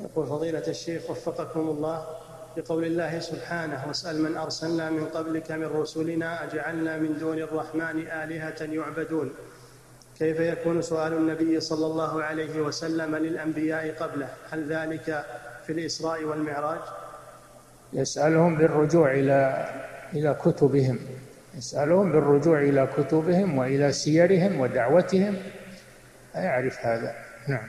يقول فضيلة الشيخ وفقكم الله بقول الله سبحانه واسأل من أرسلنا من قبلك من رسلنا أجعلنا من دون الرحمن آلهة يعبدون. كيف يكون سؤال النبي صلى الله عليه وسلم للأنبياء قبله؟ هل ذلك في الإسراء والمعراج؟ يسألهم بالرجوع إلى إلى كتبهم. يسألهم بالرجوع إلى كتبهم وإلى سيرهم ودعوتهم. يعرف هذا. نعم.